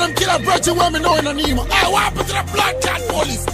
them kill a brethren where me know in a name. Hey, what happened to the blood clot police?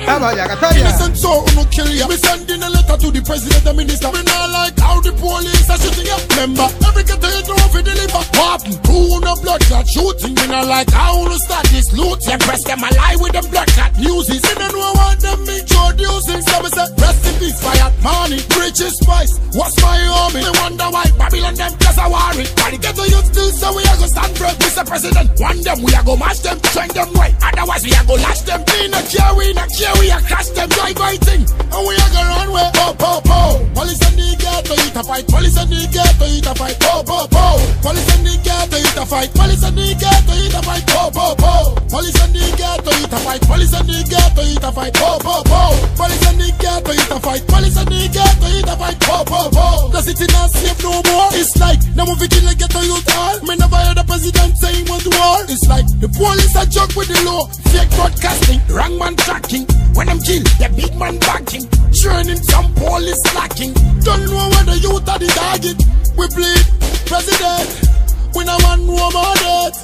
Vamos, Gatoria. Innocent soul no kill ya. Me sending a letter to the president and minister. Me not like how the police are shooting ya. Remember, every ghetto you know fi deliver. What happened? Who no blood clot shooting? Me not like how no start this loot. Them press them alive with them blood clot newsies. Me don't know what them introducing. So me say, rest in peace, fired money, riches spice. What's my army? Me wonder why Babylon them just a worry. Why the ghetto youth still so we a go stand for. President. One them we a go mash them, train them right. Otherwise we a go lash them. We not care, we not care, we a crash them, drive fighting. And we a go run way. Po po po. Police and the ghetto eat a fight. Police and the ghetto eat a fight. Po po po. Police and the ghetto eat a fight. Police and the ghetto eat a fight. Po po po. Police and the ghetto eat a fight. Police and the ghetto eat a fight. Po po po. Police and the ghetto eat a fight. Police and the ghetto eat a fight. Po po po. The city not safe no more. It's like now we vigil ghetto youth all. Me never heard the president saying want war. It's like the police are joke with the law. Fake broadcasting, wrong man tracking. When them kill, the big man backing. Churning some police slacking. Don't know where the youth are the target. We bleed president. We no want no more death.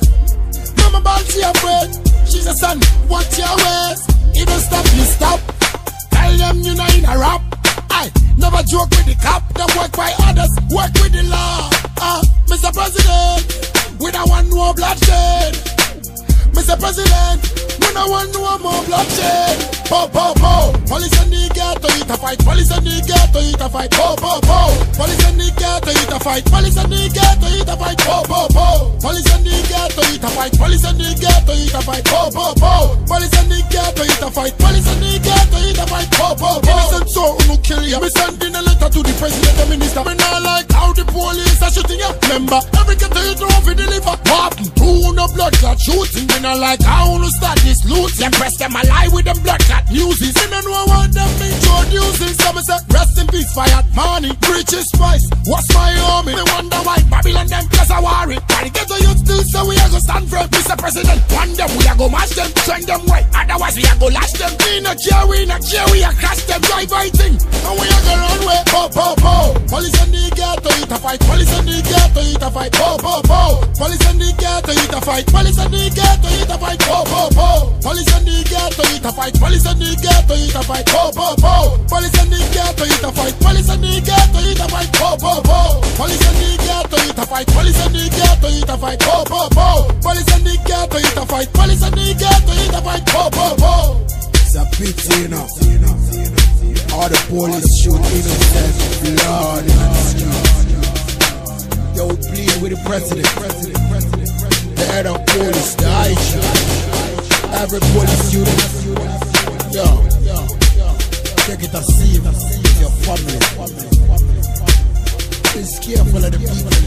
Mama ball she afraid. She's a son. Watch your ways. You stop, you stop. Tell them you know in a rap. I never joke with the cop. Them work by others. Work with the law. Ah, Mr. President. We don't want no bloodshed. Mr. President, we don't want no more bloodshed. Po po po. Police and the ghetto eat a fight. Police and the ghetto eat a fight. Po po po. Police and the ghetto eat a fight. Police and the ghetto eat a fight. Po po po. Police and the ghetto eat a fight. Police and the ghetto eat a fight. Po po po. Police and the ghetto eat a fight. Police and the ghetto eat a fight. Po po po. Innocent soul who kill ya. Me sending a letter to the president and minister. Me not like how the police are shooting ya. Remember, every ghetto you know fi deliver. What happened? Who no clot shooting? Me not like how no start this loot. Them press them alive with them blood clot newsies. Me don't know what them introducing. So me say, rest in peace, fired money, riches spice. What's my army? Me wonder why Babylon them plus a worry. For Mr. President. One them we a go mash them, train them right. Otherwise we a go lash them. We not care, we not care, we a crash them, drive fighting. And we a go run way. Po po po. Police and the ghetto eat a fight. Police and the ghetto eat a fight. Po po po. Police and the ghetto eat a fight. Police and the ghetto eat a fight. Po po po. Police and the ghetto eat a fight. Police and the ghetto eat a fight. Po po po. Police and the ghetto eat a fight. Police and the ghetto eat a fight. Po po po. Police and the ghetto eat a fight. Police and the ghetto a fight. Po po po. Police and the ghetto eat a fight. Police and the ghetto eat a fight. Po po po. It's a pity, you know. All the police shoot innocent blood in the streets. They plead with the president. The head of police, the IG. Every police unit. Yo. Take it a seat with your family. Be careful of the people